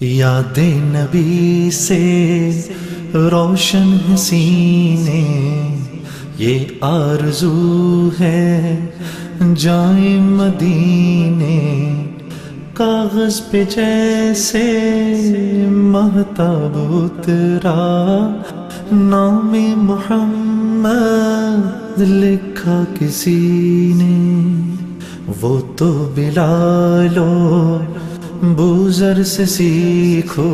یاد نبی سے روشن حسینے یہ آرزو ہے جائیں مدینے۔ کاغذ پہ جیسے محتاب اترا۔ نام محمد لکھا کسی نے۔ وہ تو بلالو بوزر سے سیکھو،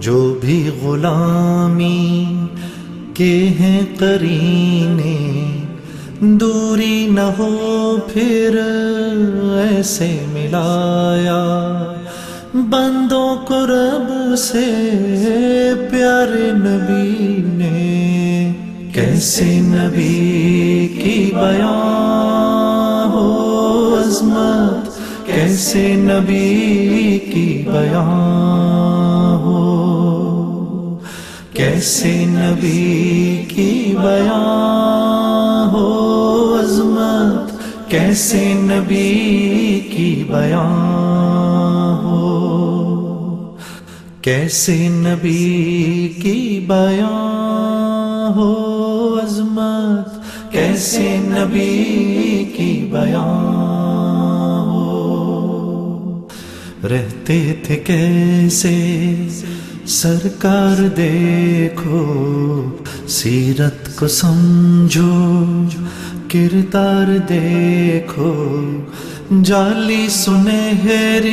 جو بھی غلامی کے ہیں کرینے دوری نہ ہو پھر ایسے ملایا۔ بندوں کو رب سے پیارے نبی نے، کیسے نبی کی بیان کیسے نبی کی بیان ہو؟ کیسے نبی کی بیان ہو؟ عظمت کیسے نبی کی بیان ہو؟ کیسے نبی کی بیان ہو؟ عظمت کیسے نبی کی بیان رہتے تھے کیسے؟ سرکار دیکھو، سیرت کو سمجھو، کردار دیکھو جالی سنہری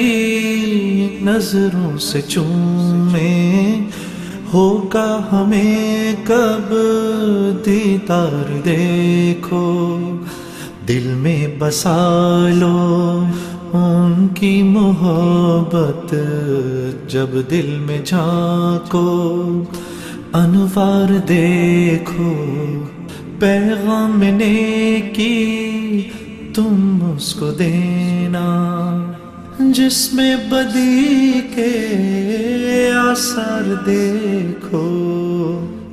نظروں سے چومے، ہوگا ہمیں کب دیدار دیکھو، دل میں بسا لو ان کی محبت جب دل میں جھانکو، انوار دیکھو، پیغام نے کی تم اس کو دینا۔ جس میں بدی کے آثار دیکھو،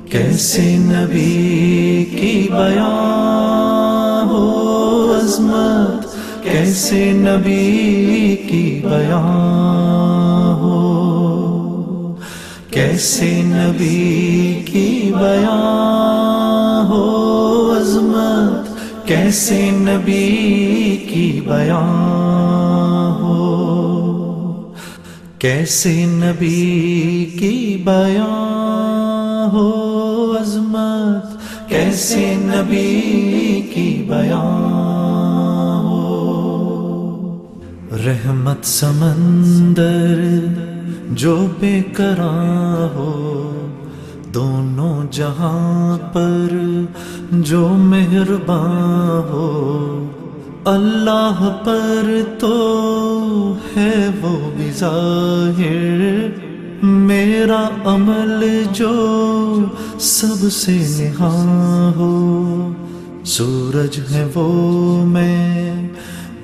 کیسے نبی کی بیان ہو عظمت۔ کیسے نبی کی بیان ہو، کیسے نبی کی بیان ہو، عظمت کیسے نبی کی بیان ہو، کیسے نبی کی بیان ہو، عظمت کیسے نبی کی بیان رحمت سمندر، جو بے کراں ہو، دونوں جہاں پر جو مہرباں ہو۔ اللہ پر تو ہے وہ بھی ظاہر، میرا عمل جو سب سے نہاں ہو۔ سورج ہے وہ میں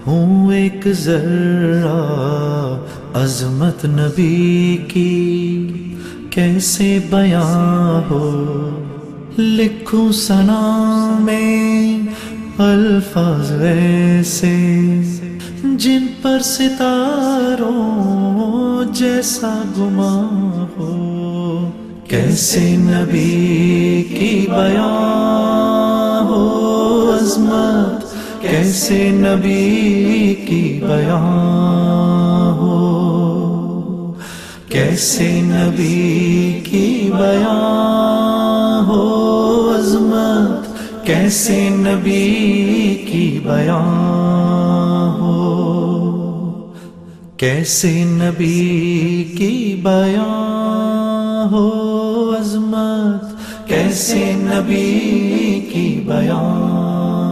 ہوں ایک ذرا عظمت نبی کی۔ کیسے بیاں ہو؟ لکھوں سنا میں الفاظ ایسے جن پر ستاروں جیسا گما ہو۔ کیسے نبی کی بیاں ہو؟ عظمت کیسے نبی کی بیان ہو؟ کیسے نبی کی بیان ہو؟ عظمت کیسے نبی کی بیان ہو؟ کیسے نبی کی بیان ہو؟ عظمت کیسے نبی کی بیان